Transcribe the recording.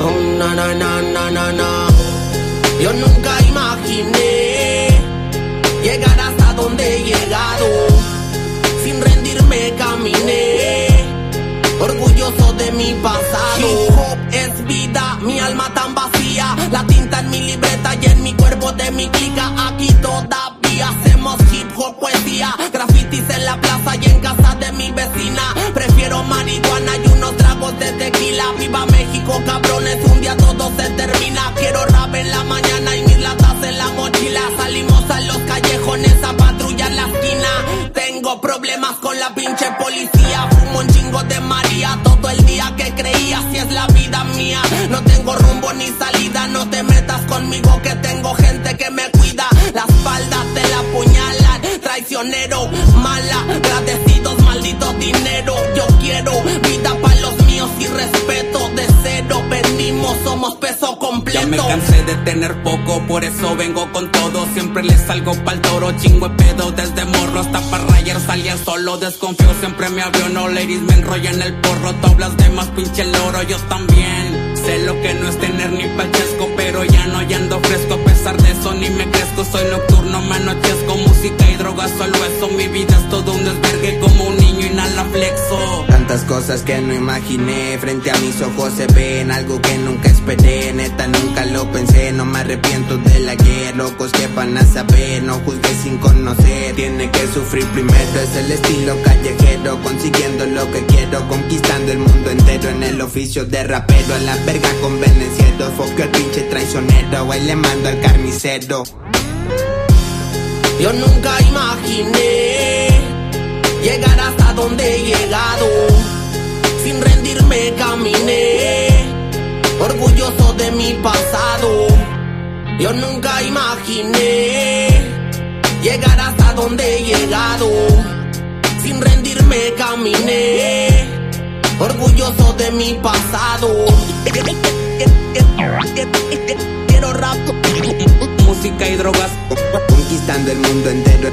Oh, na, na, na, na, na, na. Yo nunca imaginé llegar hasta donde he llegado. Sin rendirme caminé, orgulloso de mi pasado. Hip hop es vida, mi alma tan vacía. La tinta en mi libreta y en mi cuerpo de mi clica. Aquí todavía hacemos hip hop poesía. Grafitis en la plaza y en casa de mi vecina. Prefiero marihuana problemas con la pinche policía. Fumo un chingo de María todo el día que creía. Si es la vida mía, no tengo rumbo ni salida. No te metas conmigo que tengo gente que me cuida. La espalda te la apuñalan. Traicionero, mala, agradecidos, completo. Ya me cansé de tener poco, por eso vengo con todo. Siempre le salgo pa'l toro, chingo pedo desde morro hasta para rayar salía solo. Desconfío, siempre me abrió, no ladies me enrollan el porro. Tú hablas de más pinche loro, yo también. Sé lo que no es tener ni pachesco, pero ya no ya ando fresco. A pesar de eso, ni me crezco. Soy nocturno, me anochezco. Música y drogas solo eso. Mi vida es todo un desvergue como un niño inhala flexo. Tantas cosas que no imaginé, frente a mis ojos se ven algo que nunca esperé, neta nunca lo pensé, no me arrepiento de la guerra, locos que van a saber, no juzgues sin conocer, tiene que sufrir primero, es el estilo callejero, consiguiendo lo que quiero, conquistando el mundo entero. En el oficio de rapero, a la verga convenenciero, foco el pinche traicionero, ahí le mando al carnicero. Yo nunca imaginé llegar hasta donde he llegado. Mi pasado. Yo nunca imaginé llegar hasta donde he llegado. Sin rendirme caminé, orgulloso de mi pasado. Quiero rap Música y drogas. Conquistando el mundo entero,